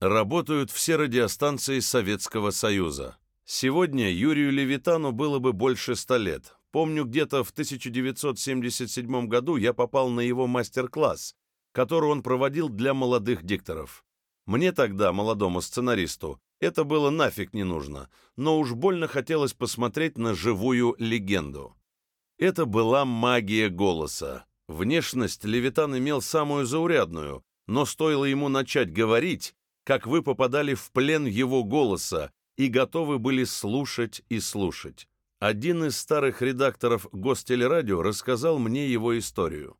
Работают все радиостанции Советского Союза. Сегодня Юрию Левитану было бы больше ста лет. Помню, где-то в 1977 году я попал на его мастер-класс, который он проводил для молодых дикторов. Мне тогда, молодому сценаристу, это было нафиг не нужно, но уж больно хотелось посмотреть на живую легенду. Это была магия голоса. Внешность Левитан имел самую заурядную, но стоило ему начать говорить, как вы попадали в плен его голоса и готовы были слушать и слушать. Один из старых редакторов Гостелерадио рассказал мне его историю.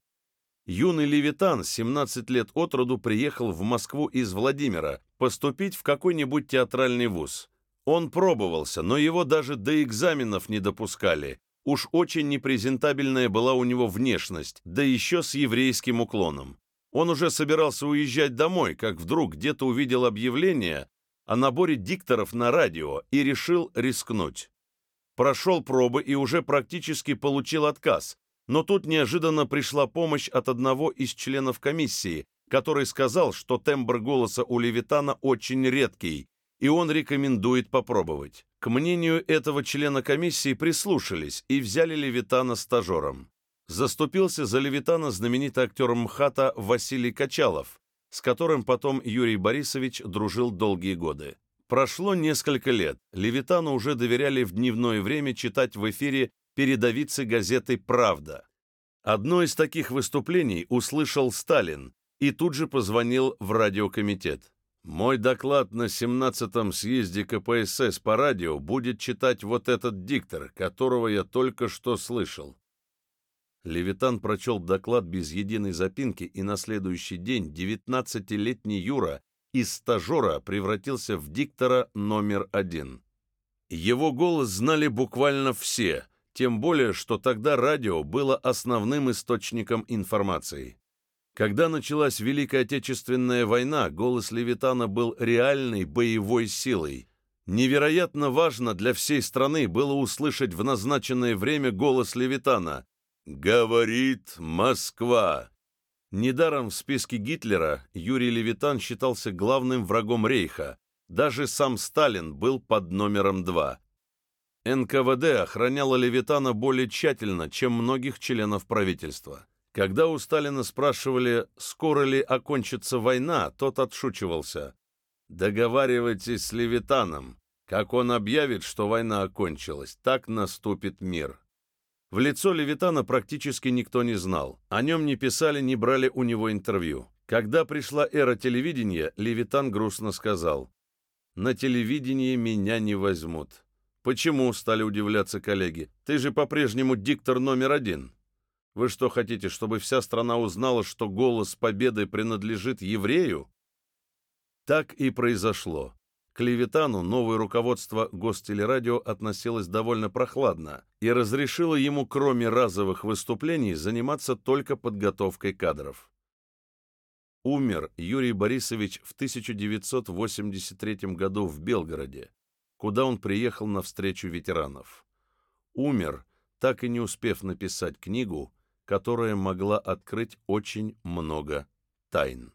Юный Левитан, 17 лет от роду, приехал в Москву из Владимира поступить в какой-нибудь театральный вуз. Он пробовался, но его даже до экзаменов не допускали. Уж очень непрезентабельная была у него внешность, да еще с еврейским уклоном. Он уже собирался уезжать домой, как вдруг где-то увидел объявление о наборе дикторов на радио и решил рискнуть. Прошел пробы и уже практически получил отказ, но тут неожиданно пришла помощь от одного из членов комиссии, который сказал, что тембр голоса у Левитана очень редкий, и он рекомендует попробовать. К мнению этого члена комиссии прислушались и взяли Левитана стажером заступился за Левитана знаменитый актер МХАТа Василий Качалов, с которым потом Юрий Борисович дружил долгие годы. Прошло несколько лет. Левитану уже доверяли в дневное время читать в эфире передовицы газеты «Правда». Одно из таких выступлений услышал Сталин и тут же позвонил в радиокомитет. «Мой доклад на 17-м съезде КПСС по радио будет читать вот этот диктор, которого я только что слышал. Левитан прочел доклад без единой запинки, и на следующий день 19-летний Юра из стажера превратился в диктора номер один. Его голос знали буквально все, тем более, что тогда радио было основным источником информации. Когда началась Великая Отечественная война, голос Левитана был реальной боевой силой. Невероятно важно для всей страны было услышать в назначенное время голос Левитана, «Говорит Москва!» Недаром в списке Гитлера Юрий Левитан считался главным врагом Рейха. Даже сам Сталин был под номером два. НКВД охраняло Левитана более тщательно, чем многих членов правительства. Когда у Сталина спрашивали, скоро ли окончится война, тот отшучивался. «Договаривайтесь с Левитаном. Как он объявит, что война окончилась, так наступит мир». В лицо Левитана практически никто не знал. О нем не писали, не брали у него интервью. Когда пришла эра телевидения, Левитан грустно сказал, «На телевидении меня не возьмут». «Почему?» — стали удивляться коллеги. «Ты же по-прежнему диктор номер один». «Вы что хотите, чтобы вся страна узнала, что голос победы принадлежит еврею?» Так и произошло. К Левитану новое руководство Гостелерадио относилось довольно прохладно и разрешило ему, кроме разовых выступлений, заниматься только подготовкой кадров. Умер Юрий Борисович в 1983 году в Белгороде, куда он приехал на встречу ветеранов. Умер, так и не успев написать книгу, которая могла открыть очень много тайн.